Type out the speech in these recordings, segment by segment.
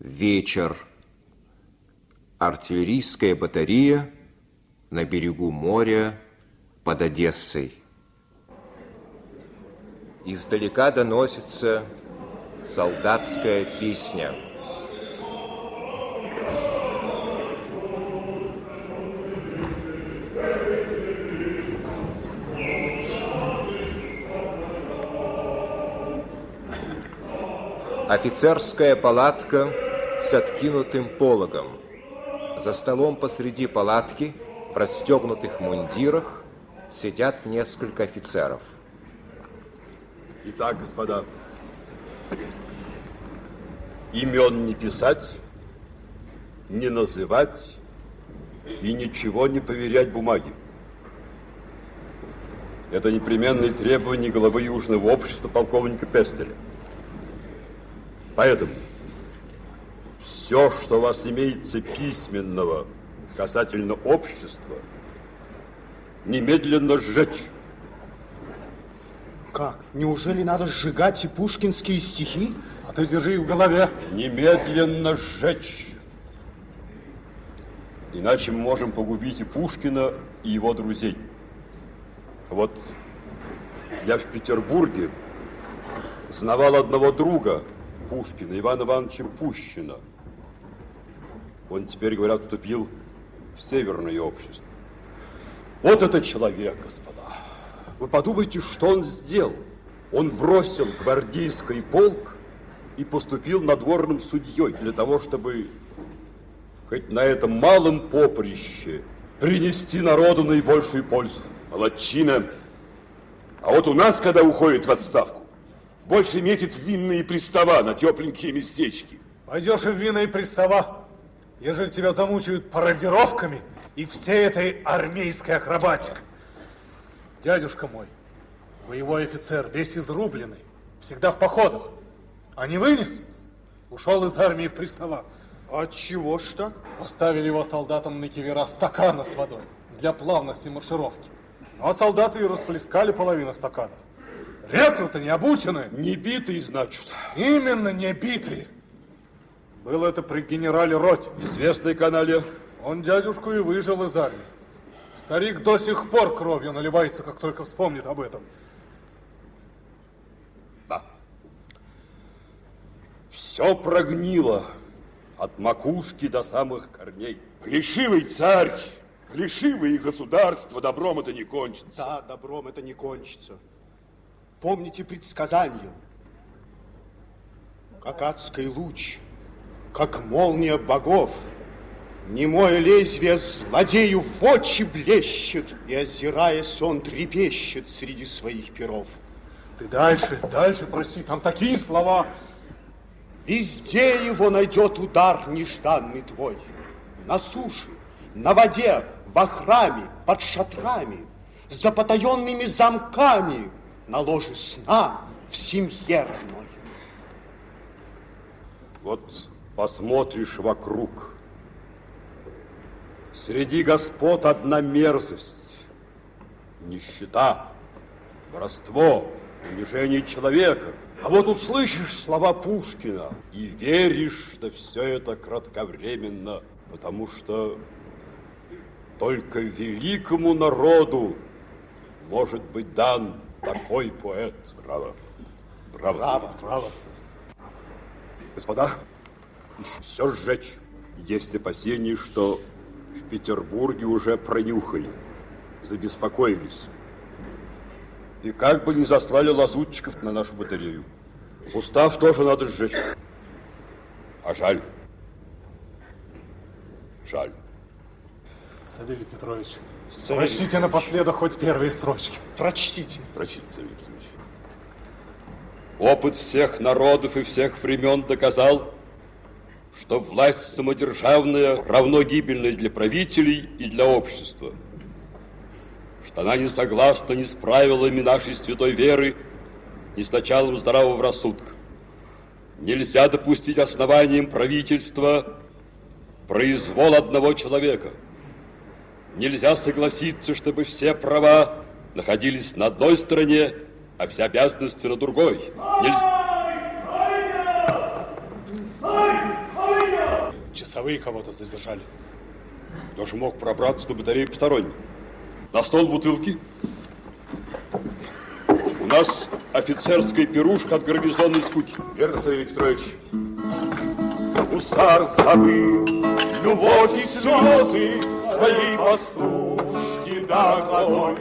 Вечер. Артиллерийская батарея на берегу моря под Одессой. Издалека доносится солдатская песня. Офицерская палатка с откинутым пологом. За столом посреди палатки в расстегнутых мундирах сидят несколько офицеров. Итак, господа, имен не писать, не называть и ничего не поверять бумаге. Это непременные требования главы Южного общества полковника Пестеля. Поэтому все, что у вас имеется письменного касательно общества, немедленно сжечь. Как? Неужели надо сжигать и пушкинские стихи? А ты держи их в голове. Немедленно сжечь. Иначе мы можем погубить и Пушкина, и его друзей. Вот я в Петербурге знавал одного друга, Пушкина, Ивана Ивановича Пущина. Он теперь, говорят, вступил в Северное общество. Вот этот человек, господа. Вы подумайте, что он сделал. Он бросил гвардейский полк и поступил надворным судьей для того, чтобы хоть на этом малом поприще принести народу наибольшую пользу. Молодчина. А вот у нас, когда уходит в отставку, больше метит винные пристава на тепленькие местечки. Пойдешь и в винные пристава, ежели тебя замучают пародировками и всей этой армейской акробатикой. Дядюшка мой, боевой офицер, весь изрубленный, всегда в походах. А не вынес, ушел из армии в пристава. А чего ж так? Поставили его солдатам на кивера стакана с водой для плавности маршировки. Ну, а солдаты и расплескали половину стаканов. Рекруты не обученные. Не битые, значит. Именно не битые. Было это при генерале Роте. Известной канале. Он дядюшку и выжил из армии. Старик до сих пор кровью наливается, как только вспомнит об этом. Да. Все прогнило от макушки до самых корней. Плешивый царь, плешивое государство, добром это не кончится. Да, добром это не кончится. Помните предсказание. Как адский луч, как молния богов, Немое лезвие злодею в очи блещет, И, озираясь, он трепещет среди своих перов. Ты дальше, дальше проси, там такие слова. Везде его найдет удар нежданный твой. На суше, на воде, во храме, под шатрами, За потаенными замками, На ложе сна в семье родной. Вот посмотришь вокруг, Среди господ одна мерзость, нищета, воровство, унижение человека. А вот услышишь слова Пушкина и веришь, что все это кратковременно, потому что только великому народу может быть дан такой поэт. Браво. Браво. Браво, браво. Господа, все сжечь. Есть опасения, что в Петербурге уже пронюхали, забеспокоились. И как бы не заслали лазутчиков на нашу батарею. Устав тоже надо сжечь. А жаль. Жаль. Савелий Петрович, Савелий прочтите напоследок хоть первые строчки. Прочтите. Прочите, Савелий Петрович. Опыт всех народов и всех времен доказал, что власть самодержавная равно гибельной для правителей и для общества, что она не согласна ни с правилами нашей святой веры, ни с началом здравого рассудка. Нельзя допустить основанием правительства произвол одного человека. Нельзя согласиться, чтобы все права находились на одной стороне, а все обязанности на другой. Нельзя... часовые кого-то задержали. Даже мог пробраться до батареи посторонний. На стол бутылки. У нас офицерская пирушка от гарнизонной скуки. Верно, Савелий Петрович. Гусар забыл любовь и слезы своей пастушки дорогой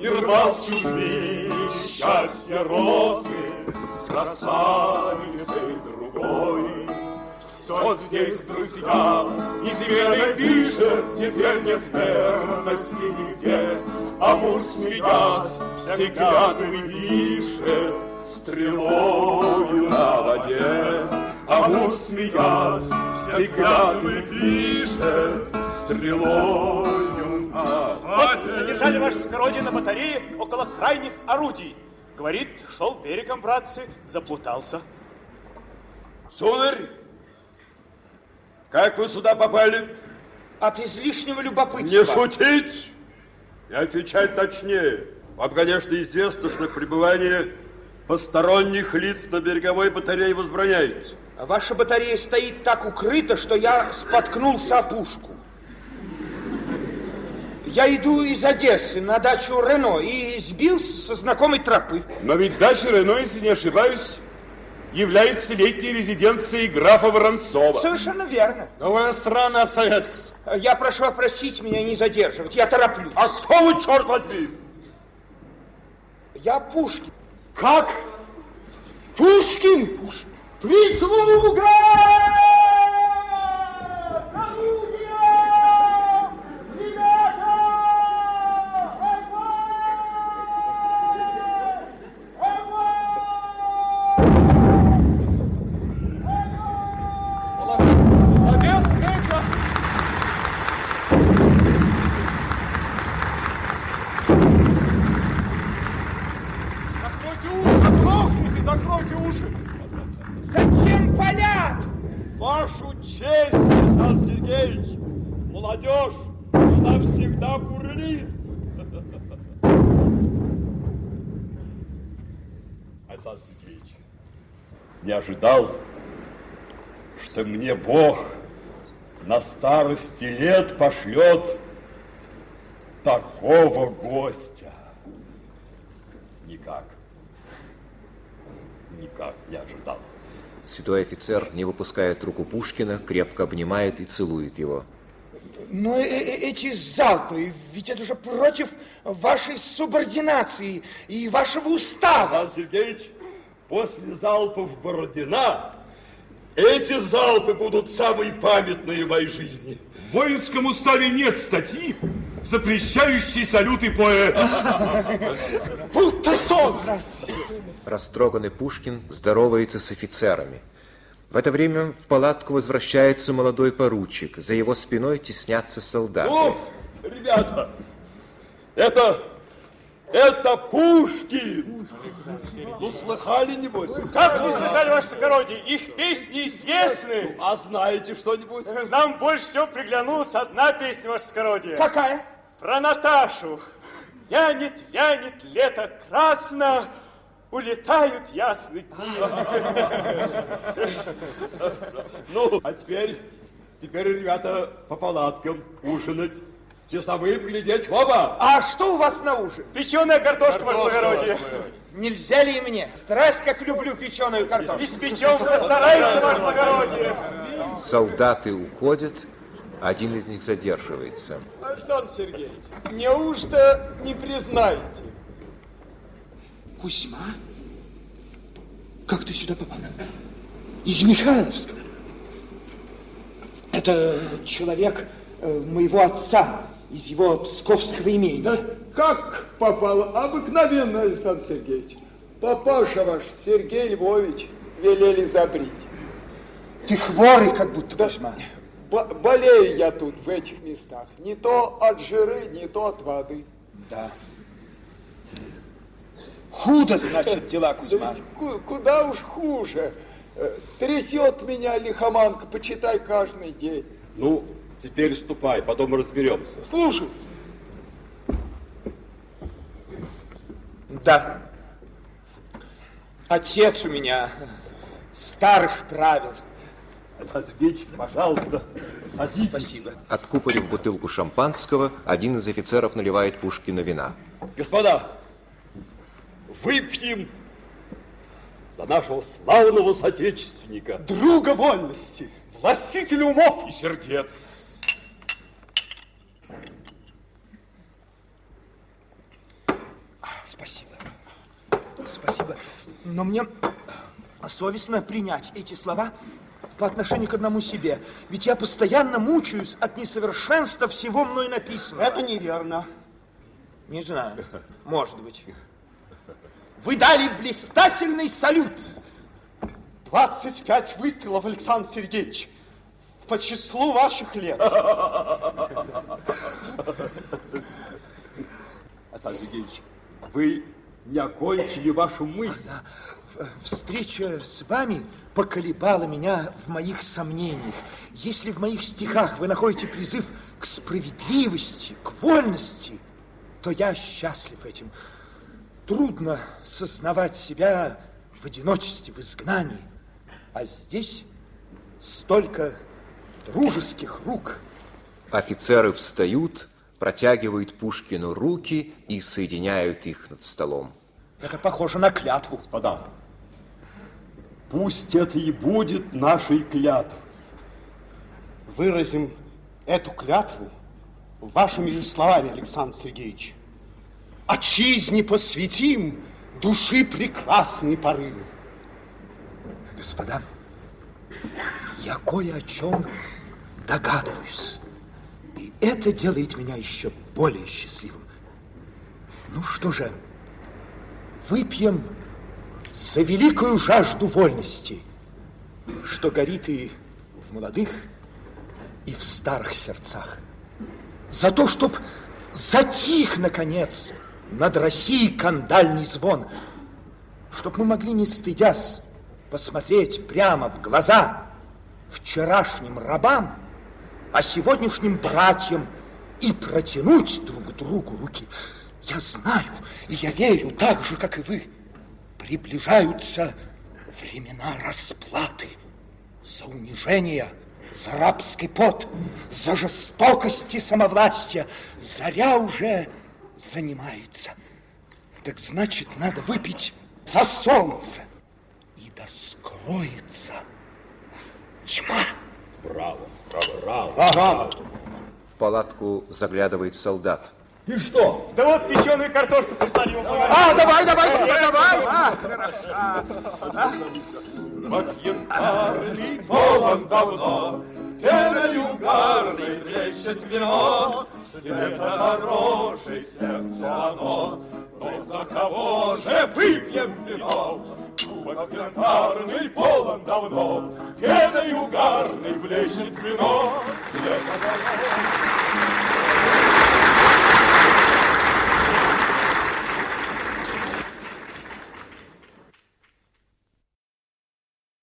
И рвал в чужбине счастье розы с красавицей другой. Все здесь, друзья, измены пишет, теперь нет верности нигде. Амур смеясь, все пишет, стрелою на воде. Амур смеясь, все пишет, стрелою на Вот воде. задержали ваше скородие на батарее около крайних орудий. Говорит, шел берегом, братцы, заплутался. Сударь, как вы сюда попали? От излишнего любопытства. Не шутить и отвечать точнее. Вам, конечно, известно, что пребывание посторонних лиц на береговой батарее возбраняется. Ваша батарея стоит так укрыто, что я споткнулся о пушку. Я иду из Одессы на дачу Рено и сбился со знакомой тропы. Но ведь дача Рено, если не ошибаюсь, является летней резиденцией графа Воронцова. Совершенно верно. Довольно странное обстоятельство. Я прошу опросить меня не задерживать, я тороплюсь. А кто вы, черт возьми? Я Пушкин. Как? Пушкин? Пушкин. Прислуга! Молодец, Петя! Закройте уши, оглохните, закройте уши! Зачем палят? Вашу честь, Александр Сергеевич! Молодежь, она всегда бурлит. Александр Сергеевич, не ожидал, что мне Бог на старости лет пошлет такого гостя. Никак. Никак не ожидал. Седой офицер, не выпуская руку Пушкина, крепко обнимает и целует его. Но э- э- эти залпы, ведь это же против вашей субординации и вашего устава. Александр Сергеевич, после залпов Бородина эти залпы будут самые памятные в моей жизни. В воинском уставе нет статьи, запрещающей салюты поэта. Будто сон. Растроганный Пушкин здоровается с офицерами. В это время в палатку возвращается молодой поручик. За его спиной теснятся солдаты. О, ребята, это, это Пушкин. Ну, слыхали, небось? Как не слыхали, ваше скородие? Их песни известны. А знаете что-нибудь? Нам больше всего приглянулась одна песня, ваше скородие. Какая? Про Наташу. Вянет, вянет, лето красно, улетают ясны дни. Ну, а теперь, теперь, ребята, по палаткам ужинать. Часовым глядеть в оба. А что у вас на ужин? Печеная картошка, ваше благородие. Нельзя ли и мне? Страсть, как люблю печеную картошку. Испечем, постараемся, ваше благородие. Солдаты уходят, один из них задерживается. Александр Сергеевич, неужто не признаете? Кузьма? Как ты сюда попал? Из Михайловского. Это человек э, моего отца, из его псковского имения. Да как попало? Обыкновенно, Александр Сергеевич. Папаша ваш, Сергей Львович, велели забрить. Ты хворый, как будто, Кузьма. Бо- болею я тут, в этих местах. Не то от жиры, не то от воды. Да. Худо, значит, дела, Да Кузьма. ку- куда уж хуже. Э, Трясет меня лихоманка, почитай каждый день. Ну, теперь ступай, потом разберемся. Слушай, Да. Отец у меня старых правил. Сергеевич, пожалуйста, садитесь. Спасибо. Откупорив бутылку шампанского, один из офицеров наливает Пушкину вина. Господа, выпьем за нашего славного соотечественника. Друга вольности, властителя умов И сердец. Спасибо. Спасибо. Но мне совестно принять эти слова по отношению к одному себе. Ведь я постоянно мучаюсь от несовершенства всего мной написанного. Это неверно. Не знаю. Может быть. Вы дали блистательный салют. 25 выстрелов, Александр Сергеевич, по числу ваших лет. Александр Сергеевич, вы не окончили вашу мысль. Встреча с вами поколебала меня в моих сомнениях. Если в моих стихах вы находите призыв к справедливости, к вольности, то я счастлив этим. Трудно сознавать себя в одиночестве, в изгнании. А здесь столько дружеских рук. Офицеры встают, протягивают Пушкину руки и соединяют их над столом. Это похоже на клятву. Господа, пусть это и будет нашей клятвой. Выразим эту клятву вашими же словами, Александр Сергеевич. Отчизне посвятим души прекрасные порывы. Господа, я кое о чем догадываюсь. И это делает меня еще более счастливым. Ну что же, выпьем за великую жажду вольности, что горит и в молодых, и в старых сердцах. За то, чтоб затих, наконец, над Россией кандальный звон, чтоб мы могли, не стыдясь, посмотреть прямо в глаза вчерашним рабам, а сегодняшним братьям и протянуть друг другу руки. Я знаю, и я верю, так же, как и вы, приближаются времена расплаты за унижение, за рабский пот, за жестокости самовластия. Заря уже занимается. Так значит, надо выпить за солнце. И да скроется тьма. Браво, браво, браво. В палатку заглядывает солдат. И что? Да вот печеную картошку прислали ему. А, давай, давай, сюда, давай. А, Янтарный полон давно, Пеною гарной блещет вино, Света дороже сердцу оно, Но за кого же выпьем вино? Кубок янтарный полон давно, Пеною гарной блещет вино, Света дороже